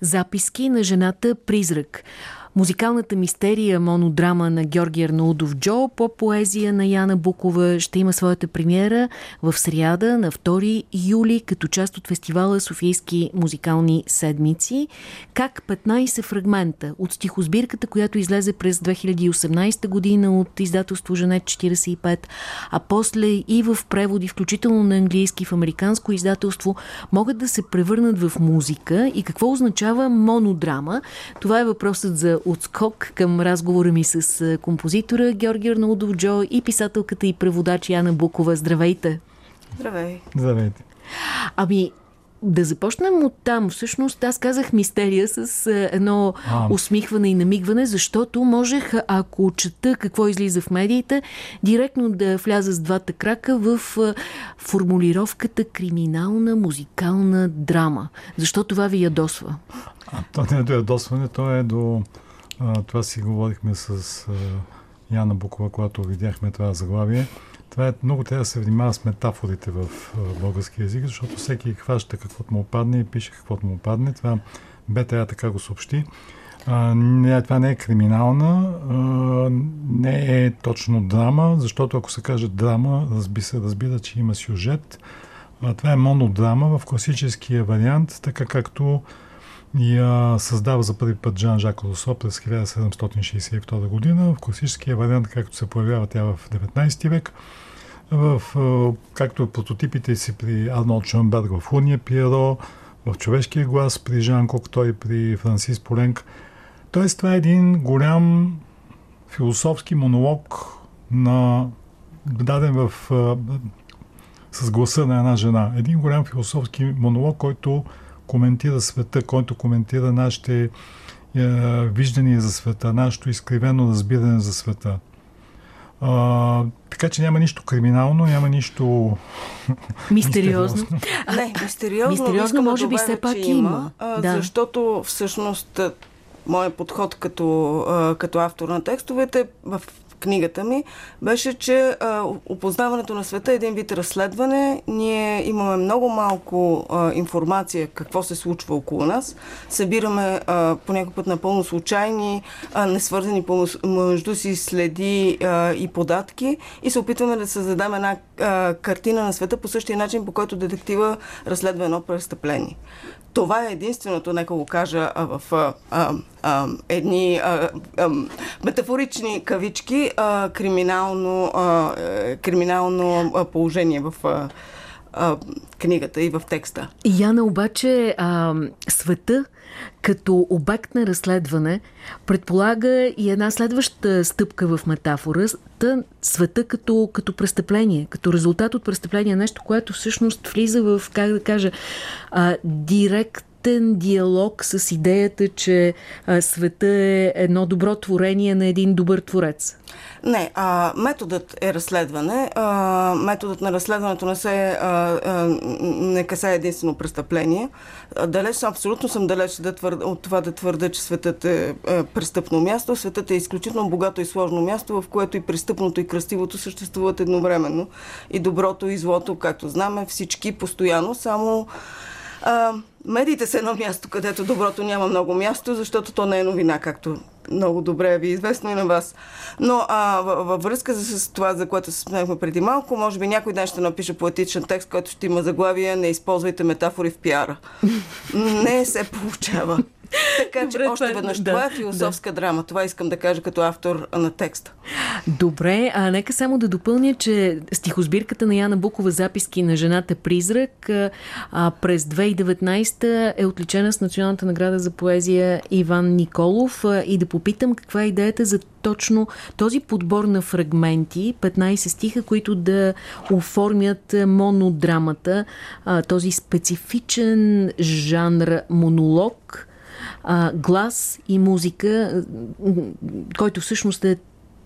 Записки на жената Призрак. Музикалната мистерия монодрама на Георги Арнаудов Джо по поезия на Яна Букова ще има своята премиера в сряда на 2 юли като част от фестивала Софийски музикални седмици. Как 15 фрагмента от стихосбирката, която излезе през 2018 година от издателство Жанет 45, а после и в преводи, включително на английски в американско издателство, могат да се превърнат в музика и какво означава монодрама. Това е въпросът за отскок към разговора ми с композитора Георги Арнаудов Джо и писателката и преводач Яна Букова. Здравейте! Здравей! Здравейте! Ами, да започнем от там. Всъщност аз казах мистерия с едно а. усмихване и намигване, защото можех, ако чета какво излиза в медиите, директно да вляза с двата крака в формулировката криминална музикална драма. Защо това ви ядосва? А, то не е до ядосване, то е до а, това си говорихме с а, Яна Букова, когато видяхме това заглавие. Това е много трябва да се внимава с метафорите в а, български язик, защото всеки хваща каквото му падне и пише каквото му падне. Това БТА така го съобщи. А, не, това не е криминална, а, не е точно драма, защото ако се каже драма, разби се разбира, че има сюжет. А, това е монодрама в класическия вариант, така както я създава за първи път Жан-Жак Русо през 1762 година в класическия вариант, както се появява тя в 19 век. В, както прототипите си при Арнолд Шонберг в Луния Пиеро, в Човешкия глас при Жан Коктой, при Франсис Поленк. Тоест това е един голям философски монолог на даден в, с гласа на една жена. Един голям философски монолог, който коментира света, който коментира нашите е, виждания за света, нашето изкривено разбиране за света. А, така че няма нищо криминално, няма нищо мистериозно. Не, мистериозно, мистериозно може да би все пак има, има а, да. защото всъщност моят подход като, като автор на текстовете в книгата ми, беше, че а, опознаването на света е един вид разследване. Ние имаме много малко а, информация какво се случва около нас. Събираме а, по някакъв път напълно случайни, а, несвързани между си следи а, и податки и се опитваме да създадем една а, картина на света по същия начин, по който детектива разследва едно престъпление. Това е единственото, нека го кажа в а, а, едни а, а, метафорични кавички, а, криминално, а, е, криминално положение в а, а, книгата и в текста. Яна, обаче а, света като обект на разследване предполага и една следваща стъпка в метафората, света като, като престъпление, като резултат от престъпление, нещо, което всъщност влиза в, как да кажа, а, директ директен диалог с идеята, че а, света е едно добро творение на един добър творец? Не, а, методът е разследване. А, методът на разследването не се а, а, не касае единствено престъпление. Далеч, абсолютно съм далеч да твърда, от това да твърда, че светът е, е престъпно място. Светът е изключително богато и сложно място, в което и престъпното и красивото съществуват едновременно. И доброто и злото, както знаме, всички постоянно, само а, медиите са едно място, където доброто няма много място, защото то не е новина, както много добре ви е известно и на вас. Но а, във връзка с това, за което се смеяхме преди малко, може би някой ден ще напише поетичен текст, който ще има заглавие Не използвайте метафори в пиара. Не се получава. Така че още веднъж, да, това е философска да. драма. Това искам да кажа като автор на текста. Добре, а нека само да допълня, че стихосбирката на Яна Букова записки на жената Призрак а, през 2019 е отличена с Националната награда за поезия Иван Николов и да попитам каква е идеята за точно този подбор на фрагменти, 15 стиха, които да оформят монодрамата, а, този специфичен жанр монолог, а, глас и музика, който всъщност е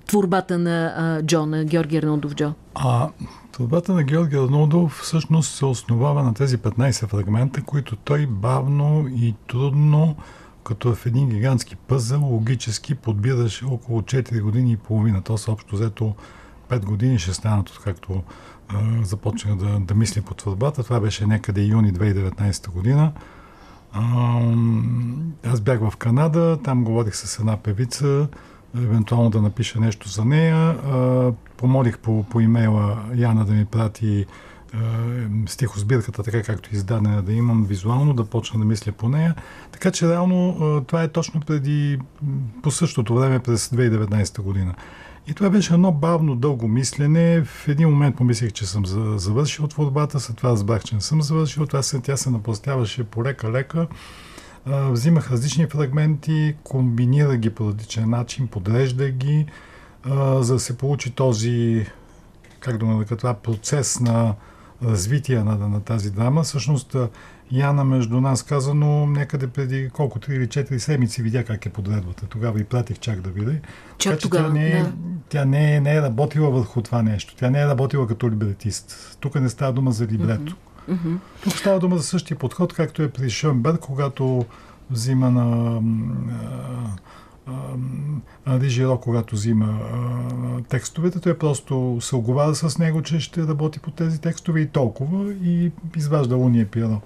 творбата на а, Джо, на Георги Арнолдов Джо? А, творбата на Георги Арнолдов всъщност се основава на тези 15 фрагмента, които той бавно и трудно, като в един гигантски пъзъл, логически подбираше около 4 години и половина. То са общо взето 5 години ще станат, откакто започнах да, да мисля по творбата. Това беше някъде юни 2019 година. Аз бях в Канада, там говорих с една певица, евентуално да напиша нещо за нея. Помолих по, по имейла Яна да ми прати стихосбирката, така както е издадена, да имам визуално, да почна да мисля по нея. Така че реално това е точно преди, по същото време през 2019 година. И това беше едно бавно, дълго мислене. В един момент помислих, че съм завършил творбата, след това разбрах, че не съм завършил. Това се, тя се напростяваше полека-лека. Взимах различни фрагменти, комбинирах ги по различен начин, подреждах ги, за да се получи този, как да нарека това, процес на развитие на, на тази драма. Всъщност Яна между нас казано някъде преди колко, 3 или 4 седмици видя как е подредбата. Тогава и пратих чак да видя. Чак така, тогава, тя, не е, да. тя не, е, не е работила върху това нещо. Тя не е работила като либретист. Тук не става дума за либрето. Mm-hmm. Тук става дума за същия подход, както е при Шönберг, когато взима на Анри Жиро, когато взима а, текстовете, той просто се оговаря с него, че ще работи по тези текстове и толкова и изважда уния пиано.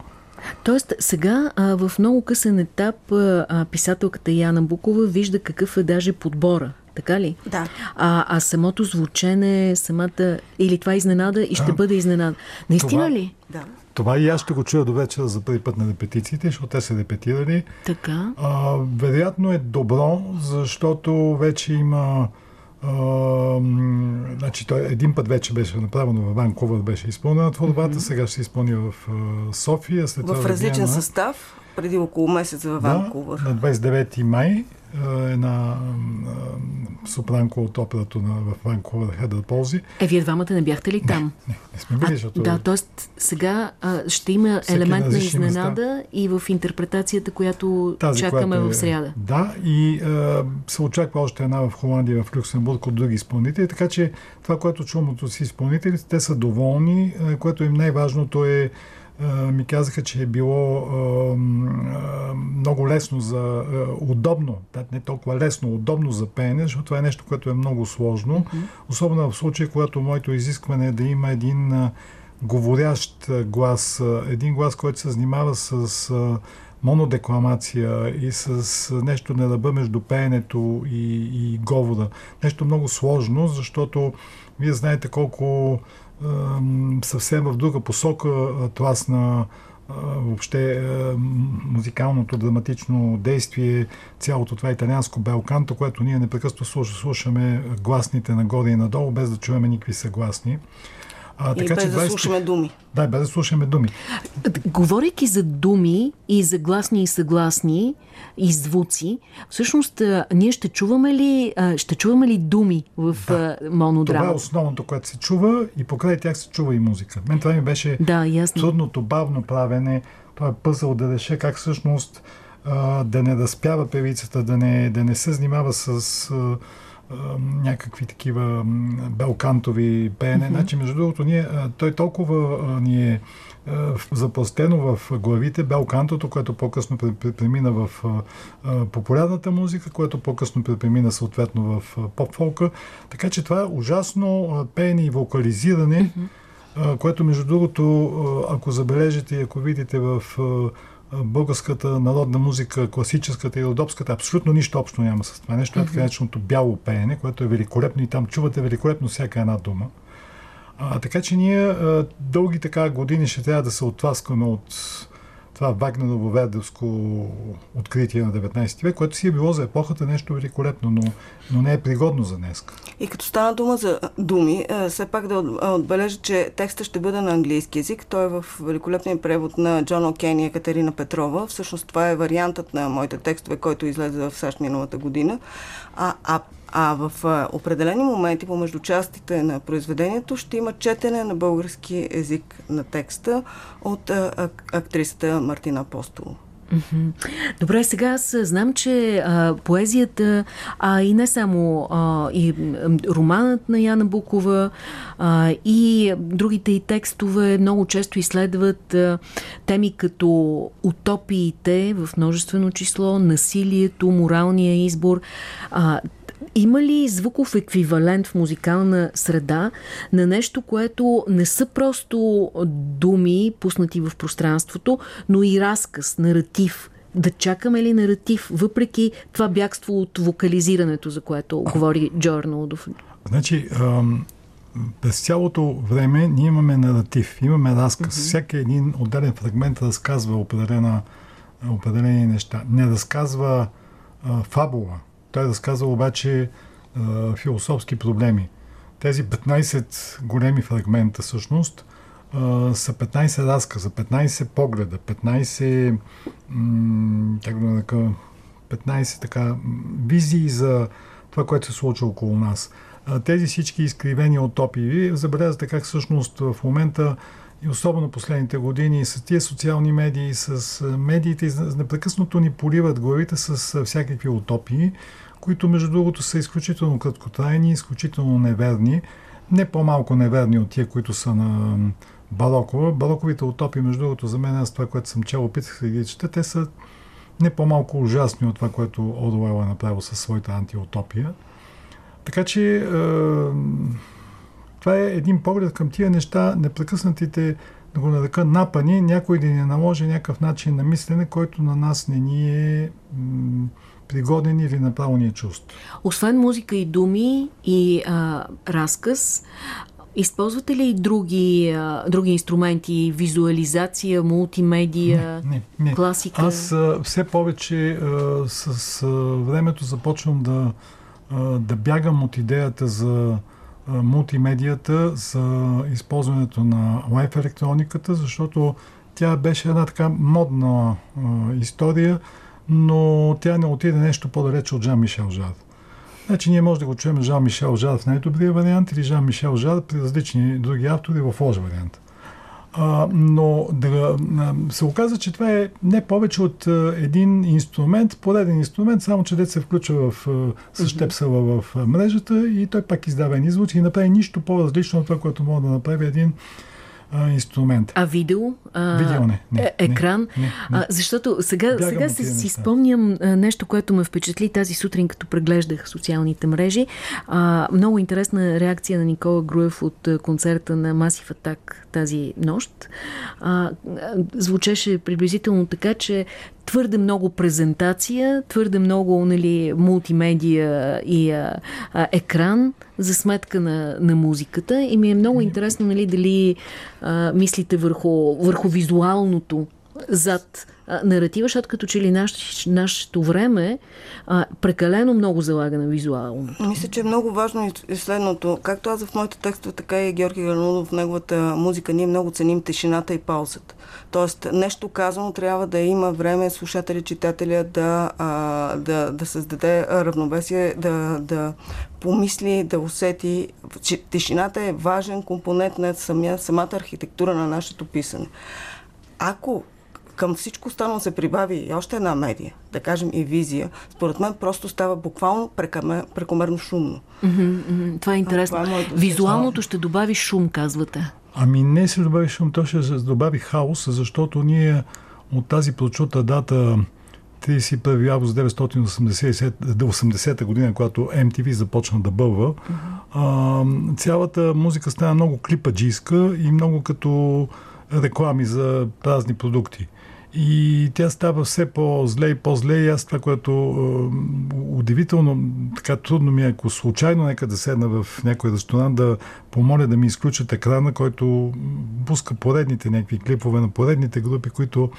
Тоест сега а, в много късен етап а, писателката Яна Букова вижда какъв е даже подбора. Така ли? Да. А, а самото звучене, самата... Или това е изненада и ще а, бъде изненада. Наистина това, ли? Да. Това и аз ще го чуя до вечера за първи път на репетициите, защото те са репетирали. Така. А, вероятно е добро, защото вече има а, значи, той един път вече беше направено в Ванкувър, беше изпълнена творбата, mm-hmm. сега ще се изпълни в София. След в различен състав, преди около месец в Ванкувър. Да, на 29 май една сопранко от операта на, в Ванкувър, Хедър Ползи. Е, вие двамата не бяхте ли там? Не, не, не сме били, защото... Да, т.е. сега а, ще има елемент на изненада места. и в интерпретацията, която Тази, чакаме е, в среда. Да, и а, се очаква още една в Холандия, в Люксембург от други изпълнители, така че това, което чувам от си изпълнителите, те са доволни, което им най-важното е ми казаха, че е било много лесно за удобно, не толкова лесно, удобно за пеене, защото това е нещо, което е много сложно. Особено в случай, когато моето изискване е да има един говорящ глас, един глас, който се занимава с монодекламация и с нещо на ръба между пеенето и, и говора. Нещо много сложно, защото вие знаете колко съвсем в друга посока тласна въобще музикалното драматично действие, цялото това италианско белканто, което ние непрекъснато слушаме гласните нагоре и надолу, без да чуваме никакви съгласни. А, така, и без че 20... да слушаме думи. Да, без да слушаме думи. Говорейки за думи и за гласни и съгласни и звуци, всъщност ние ще чуваме ли, ще чуваме ли думи в да. монодрама? Това е основното, което се чува и покрай тях се чува и музика. Мен това ми беше да, ясно. трудното, бавно правене. Това е пъзъл да реша как всъщност да не разпява певицата, да не, да не се занимава с някакви такива белкантови пеене. Mm-hmm. Значи, между другото, ние, той толкова ни е запластено в главите белкантото, което по-късно премина в популярната музика, което по-късно премина съответно в поп-фолка. Така че това е ужасно пеене и вокализиране, mm-hmm. което между другото, ако забележите и ако видите в българската народна музика, класическата и родопската, абсолютно нищо общо няма с това. Нещо е така нареченото бяло пеене, което е великолепно и там чувате великолепно всяка една дума. А, така че ние а, дълги така години ще трябва да се оттласкваме от това Вагнерово-Вердовско откритие на 19 век, което си е било за епохата нещо великолепно, но, но не е пригодно за днес. И като стана дума за думи, все пак да отбележа, че текста ще бъде на английски язик. Той е в великолепния превод на Джон О'Кен и Екатерина Петрова. Всъщност това е вариантът на моите текстове, който излезе в САЩ миналата година. А, а а в определени моменти помежду частите на произведението ще има четене на български език на текста от актрисата Мартина Апостолова. Добре, сега аз знам, че а, поезията, а и не само а, и романът на Яна Букова а, и другите и текстове много често изследват а, теми като утопиите в множествено число, насилието, моралния избор. А, има ли звуков еквивалент в музикална среда на нещо, което не са просто думи, пуснати в пространството, но и разказ, наратив, да чакаме ли наратив, въпреки това бягство от вокализирането, за което говори Джорно Удов? Значи, през цялото време ние имаме наратив, имаме разказ. Mm-hmm. Всеки един отделен фрагмент разказва определена, определени неща. Не разказва а, фабула. Той разказва обаче а, философски проблеми. Тези 15 големи фрагмента всъщност а, са 15 разказа, 15 погледа, 15 м- как да нарека, 15 така визии за това, което се случва около нас тези всички изкривени утопии. Вие забелязвате как всъщност в момента и особено последните години с тия социални медии, с медиите, непрекъснато ни поливат главите с всякакви утопии, които между другото са изключително краткотрайни, изключително неверни, не по-малко неверни от тия, които са на Барокова. Бароковите утопии, между другото, за мен, аз това, което съм чел, опитах да ги чета, те са не по-малко ужасни от това, което Одуел е направил със своята антиутопия. Така че е, това е един поглед към тия неща, непрекъснатите, да го нарека, напани, някой да ни наложи някакъв начин на мислене, който на нас не ни е пригоден или направо ни е чувство. Освен музика и думи и а, разказ, Използвате ли и други, а, други инструменти? Визуализация, мултимедия, не, не, не. класика? Аз а, все повече а, с а, времето започвам да да бягам от идеята за мултимедията, за използването на лайф електрониката, защото тя беше една така модна история, но тя не отиде нещо по-далече от Жан Мишел Жар. Значи ние може да го чуем Жан Мишел Жар в най-добрия вариант или Жан Мишел Жар при различни други автори в лош вариант. А, но да, се оказа, че това е не повече от а, един инструмент, пореден инструмент, само че дете се включва в, с щепсала в мрежата и той пак издава един звук и направи нищо по-различно от това, което може да направи един а, инструмент. А видео? А, видео не. не е, екран? Не, не, не. А, защото сега, сега се, си спомням нещо, което ме впечатли тази сутрин, като преглеждах социалните мрежи. А, много интересна реакция на Никола Груев от концерта на Масив Атак тази нощ. А, звучеше приблизително така, че твърде много презентация, твърде много нали, мултимедия и а, а, екран за сметка на, на музиката. И ми е много интересно нали, дали а, мислите върху, върху визуалното зад а, наратива, защото като че ли наш, нашето време а, прекалено много залага на визуално. Мисля, че е много важно и следното. Както аз в моите текстове, така и Георги Гарнудов в неговата музика, ние много ценим тишината и паузата. Тоест, нещо казано трябва да има време слушателя, читателя да, а, да, да създаде равновесие, да, да помисли, да усети. Че тишината е важен компонент на самия, самата архитектура на нашето писане. Ако към всичко останало се прибави и още една медия, да кажем и визия, според мен просто става буквално прекамер, прекомерно шумно. Mm-hmm, mm-hmm. Това е интересно. това е Визуалното ще добави шум, казвате. Ами не се добави шум, то ще добави хаос, защото ние от тази прочута дата 31 август 1980 година, когато MTV започна да бълва, mm-hmm. а, цялата музика стана много клипаджийска и много като реклами за празни продукти. И тя става все по-зле и по-зле. И аз това, което удивително, така трудно ми е, ако случайно нека да седна в някой ресторант, да помоля да ми изключат екрана, който пуска поредните някакви клипове на поредните групи, които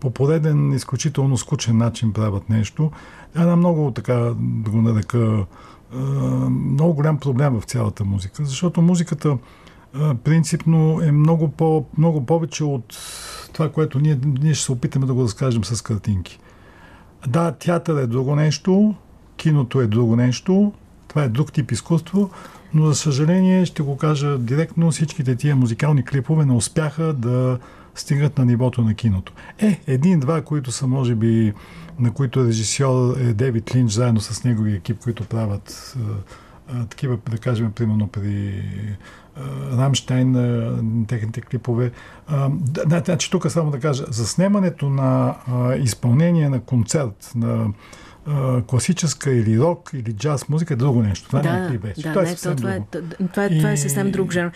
по пореден, изключително скучен начин правят нещо. Една много, така да го нарека, много голям проблем в цялата музика, защото музиката принципно е много, по, много повече от това, което ние, ние ще се опитаме да го разкажем с картинки. Да, театър е друго нещо, киното е друго нещо, това е друг тип изкуство, но за съжаление, ще го кажа директно, всичките тия музикални клипове не успяха да стигнат на нивото на киното. Е, един-два, които са, може би, на които режисьор е Девид Линч, заедно с неговия екип, които правят такива, да кажем, примерно при Рамштайн, техните клипове. Да, значи тук само да кажа, за снимането на изпълнение на концерт, на класическа или рок или джаз музика е друго нещо. Това да, не е вече. Да, това, е не, това, е, това, е, това е съвсем друг жанр.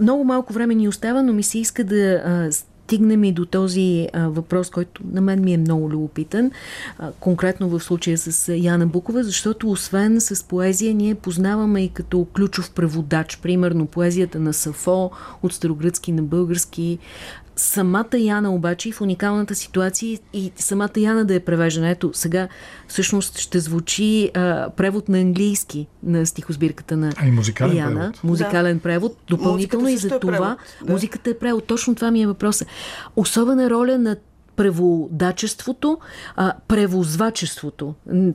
Много малко време ни остава, но ми се иска да стигнем и до този а, въпрос, който на мен ми е много любопитен, а, конкретно в случая с Яна Букова, защото освен с поезия, ние познаваме и като ключов преводач, примерно поезията на Сафо, от старогръцки на български, самата Яна обаче в уникалната ситуация и самата Яна да е превеждана. Ето, сега всъщност ще звучи а, превод на английски на стихосбирката на а и музикален Яна. Превод. Музикален да. превод. Допълнително и за е това превод, да. музиката е превод. Точно това ми е въпросът. Особена роля на преводачеството, а, превозвачеството.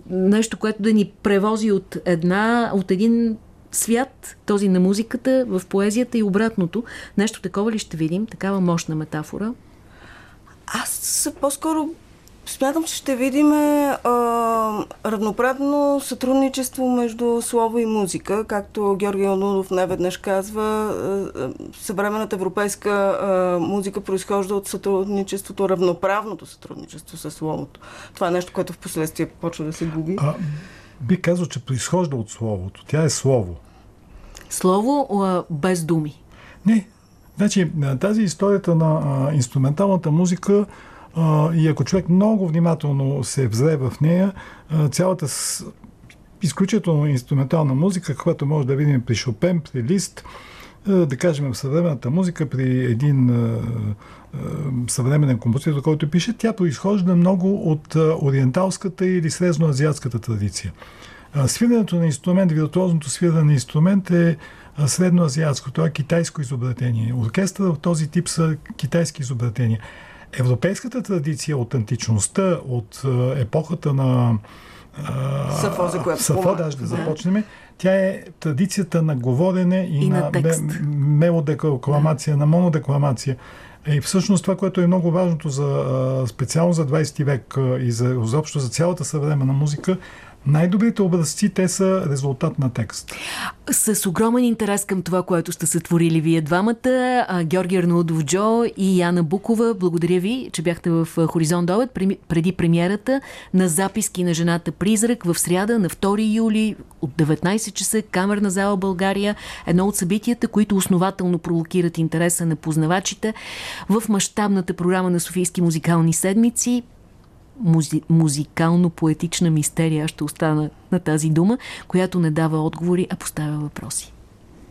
Нещо, което да ни превози от една, от един свят, този на музиката, в поезията и обратното. Нещо такова ли ще видим? Такава мощна метафора? Аз по-скоро смятам, че ще видим а, равноправно сътрудничество между слово и музика, както Георги Онудов неведнъж казва. А, съвременната европейска а, музика произхожда от сътрудничеството, равноправното сътрудничество с словото. Това е нещо, което в последствие почва да се губи. А, би казал, че произхожда от словото. Тя е слово. Слово без думи. Не. Значи, тази историята на а, инструменталната музика а, и ако човек много внимателно се взре в нея, а, цялата с, изключително инструментална музика, която може да видим при Шопен, при Лист, да кажем в съвременната музика, при един а, а, съвременен композитор, който пише, тя произхожда много от ориенталската или средноазиатската традиция. Свирането на инструмент, виртуозното свиране на инструмент е средноазиатско, това е китайско изобретение. Оркестър от този тип са китайски изобретения. Европейската традиция от античността, от епохата на Сафо, за която Сафо, да започнем, тя е традицията на говорене и, и на, на мелодекламация, да. на монодекламация. И всъщност това, което е много важното за, специално за 20 век и за, изобщо за цялата съвременна музика, най-добрите образци, те са резултат на текст. С огромен интерес към това, което сте сътворили вие двамата, Георги Арнаудов Джо и Яна Букова, благодаря ви, че бяхте в Хоризонт Обед преди премиерата на записки на жената Призрак в сряда на 2 юли от 19 часа Камерна зала България. Едно от събитията, които основателно провокират интереса на познавачите в мащабната програма на Софийски музикални седмици музи, музикално-поетична мистерия, аз ще остана на тази дума, която не дава отговори, а поставя въпроси.